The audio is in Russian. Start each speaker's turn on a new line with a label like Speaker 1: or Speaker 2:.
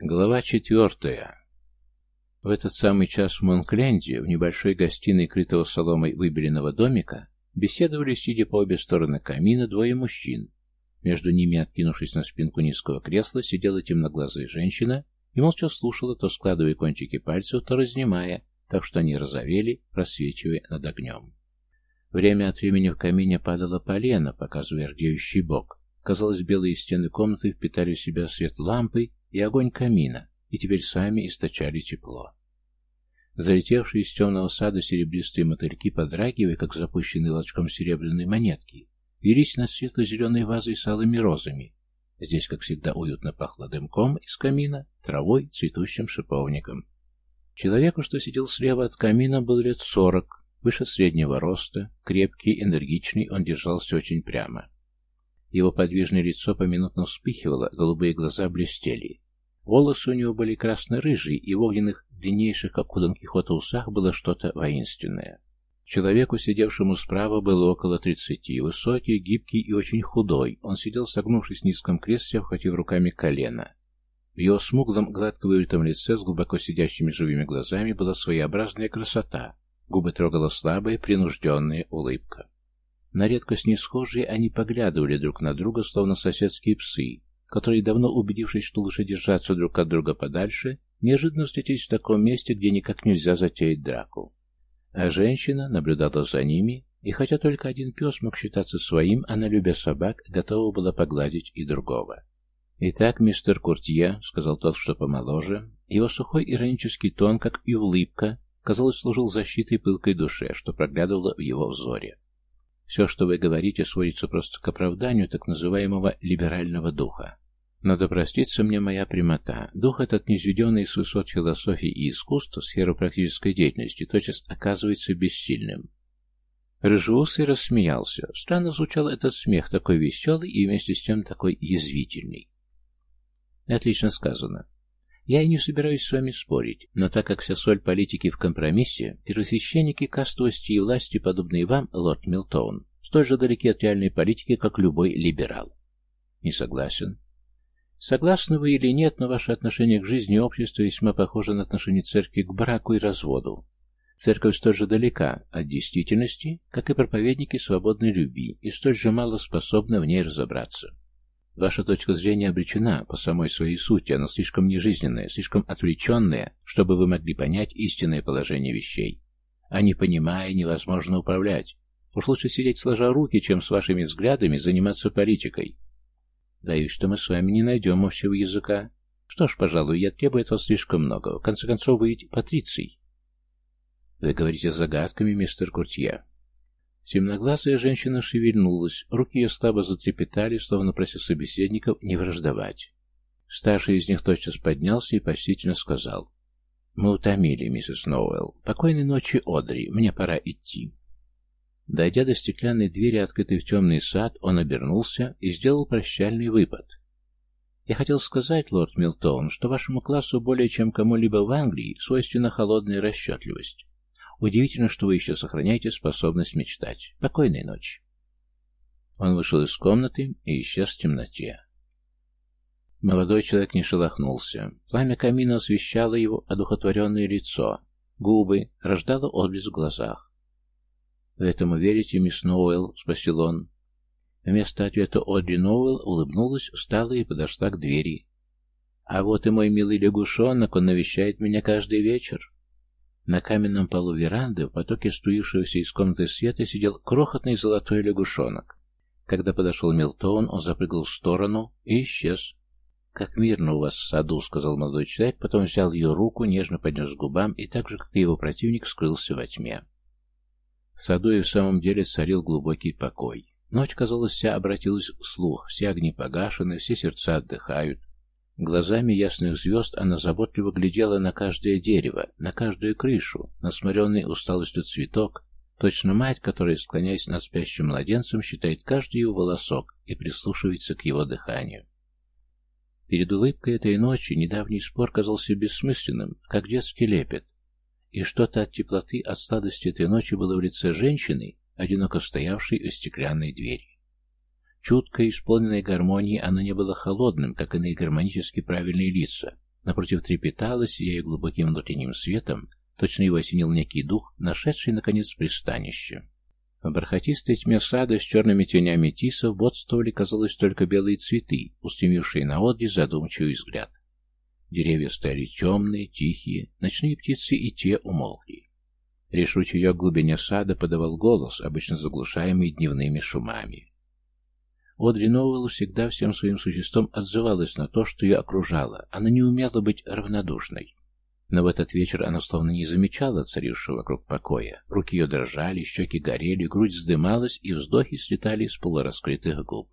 Speaker 1: Глава четвертая. В этот самый час в Монкленде, в небольшой гостиной крытого соломой выбеленного домика, беседовали, сидя по обе стороны камина, двое мужчин. Между ними, откинувшись на спинку низкого кресла, сидела темноглазая женщина и молча слушала, то складывая кончики пальцев, то разнимая, так что они розовели, просвечивая над огнем. Время от времени в камине падало полено, показывая рдеющий бок. Казалось, белые стены комнаты впитали в себя свет лампы и огонь камина, и теперь сами источали тепло. Залетевшие из темного сада серебристые мотыльки, подрагивая, как запущенные волчком серебряные монетки, велись над светло-зеленой вазой с алыми розами. Здесь, как всегда, уютно пахло дымком из камина, травой, цветущим шиповником. Человеку, что сидел слева от камина, был лет сорок, выше среднего роста, крепкий, энергичный, он держался очень прямо. Его подвижное лицо поминутно вспыхивало, голубые глаза блестели. Волосы у него были красно-рыжие, и в огненных, длиннейших, как у Дон Кихота, усах было что-то воинственное. Человеку, сидевшему справа, было около тридцати, высокий, гибкий и очень худой. Он сидел, согнувшись в низком кресле, обхватив руками колено. В его смуглом, гладко вылитом лице с глубоко сидящими живыми глазами была своеобразная красота. Губы трогала слабая, принужденная улыбка. На редкость несхожие они поглядывали друг на друга, словно соседские псы, которые, давно убедившись, что лучше держаться друг от друга подальше, неожиданно встретились в таком месте, где никак нельзя затеять драку. А женщина наблюдала за ними, и хотя только один пес мог считаться своим, она, любя собак, готова была погладить и другого. «Итак, мистер Куртье», — сказал тот, что помоложе, его сухой иронический тон, как и улыбка, казалось, служил защитой пылкой душе, что проглядывало в его взоре. Все, что вы говорите, сводится просто к оправданию так называемого либерального духа. Надо проститься мне моя прямота. Дух этот, низведенный с высот философии и искусства, сферу практической деятельности, тотчас оказывается бессильным. Рыжеусый рассмеялся. Странно звучал этот смех, такой веселый и вместе с тем такой язвительный. Отлично сказано. Я и не собираюсь с вами спорить, но так как вся соль политики в компромиссе, первосвященники кастовости и власти, подобные вам, лорд Милтоун, столь же далеки от реальной политики, как любой либерал. Не согласен. Согласны вы или нет, но ваше отношение к жизни и обществу весьма похоже на отношение церкви к браку и разводу. Церковь столь же далека от действительности, как и проповедники свободной любви, и столь же мало способны в ней разобраться. Ваша точка зрения обречена по самой своей сути, она слишком нежизненная, слишком отвлеченная, чтобы вы могли понять истинное положение вещей. А не понимая, невозможно управлять. Уж лучше сидеть сложа руки, чем с вашими взглядами заниматься политикой. Боюсь, что мы с вами не найдем общего языка. Что ж, пожалуй, я требую этого слишком много. В конце концов, вы ведь патриций. Вы говорите загадками, мистер Куртье. Темноглазая женщина шевельнулась, руки ее слабо затрепетали, словно прося собеседников не враждовать. Старший из них тотчас поднялся и почтительно сказал. «Мы утомили, миссис Ноуэлл. Покойной ночи, Одри. Мне пора идти». Дойдя до стеклянной двери, открытой в темный сад, он обернулся и сделал прощальный выпад. «Я хотел сказать, лорд Милтон, что вашему классу более чем кому-либо в Англии свойственна холодная расчетливость. Удивительно, что вы еще сохраняете способность мечтать. Покойной ночи. Он вышел из комнаты и исчез в темноте. Молодой человек не шелохнулся. Пламя камина освещало его одухотворенное лицо. Губы рождало отблеск в глазах. «Вы этому верите, мисс Ноуэлл?» — спросил он. Вместо ответа Одри Ноуэлл улыбнулась, встала и подошла к двери. «А вот и мой милый лягушонок, он навещает меня каждый вечер. На каменном полу веранды, в потоке струившегося из комнаты света, сидел крохотный золотой лягушонок. Когда подошел Милтон, он запрыгал в сторону и исчез. «Как мирно у вас в саду», — сказал молодой человек, потом взял ее руку, нежно поднес к губам и так же, как и его противник, скрылся во тьме. В саду и в самом деле царил глубокий покой. Ночь, казалось, вся обратилась в слух, все огни погашены, все сердца отдыхают. Глазами ясных звезд она заботливо глядела на каждое дерево, на каждую крышу, на сморенный усталостью цветок, точно мать, которая, склоняясь над спящим младенцем, считает каждый его волосок и прислушивается к его дыханию. Перед улыбкой этой ночи недавний спор казался бессмысленным, как детский лепет, и что-то от теплоты, от сладости этой ночи было в лице женщины, одиноко стоявшей у стеклянной двери. Чутко исполненной гармонии оно не было холодным, как иные гармонически правильные лица, напротив трепетала, сияя глубоким внутренним светом, точно его осенил некий дух, нашедший, наконец, пристанище. В бархатистой тьме сада с черными тенями тисов бодствовали, казалось, только белые цветы, устремившие на Одри задумчивый взгляд. Деревья стояли темные, тихие, ночные птицы и те умолкли. Лишь ручеек глубине сада подавал голос, обычно заглушаемый дневными шумами. Одри Новелл всегда всем своим существом отзывалась на то, что ее окружало. Она не умела быть равнодушной. Но в этот вечер она словно не замечала царившего вокруг покоя. Руки ее дрожали, щеки горели, грудь вздымалась, и вздохи слетали с полураскрытых губ.